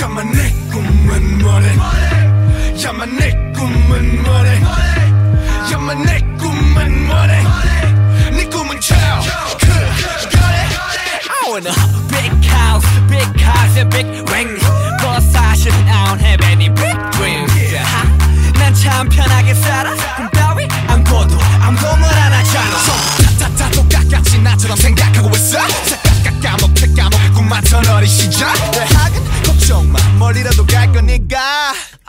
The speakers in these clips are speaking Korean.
야만 내 꿈은 뭐래? 야만 내 꿈은 뭐래? 야만 내 꿈은 뭐래? 네 꿈은 child 그 거래. I wanna big house big cars and big rings 더 사실 I don't have any big dreams. 난참 편하게 살아. 꿈 따위 안 꿔도 아무도 말 안 하잖아 손 따따따 똑같이 나처럼 생각하고 있어.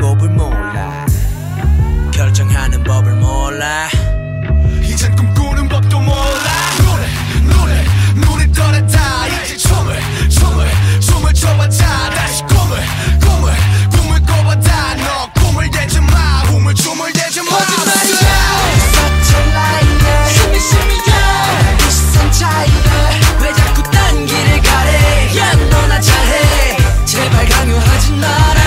방법을 몰라. 결정하는 법을 몰라. 이젠 꿈꾸는 법도 몰라. 노래 노래 눈이 떠났다 이제 춤을 춤을 춤을 춰봤자 다시 꿈을 꿈을 꿈을 꿔봤자 너 꿈을 대지 마. 우물 춤을 대지 마 왜 자꾸 딴 길을 가래? 야 너나 잘해. 제발 강요하지 마라.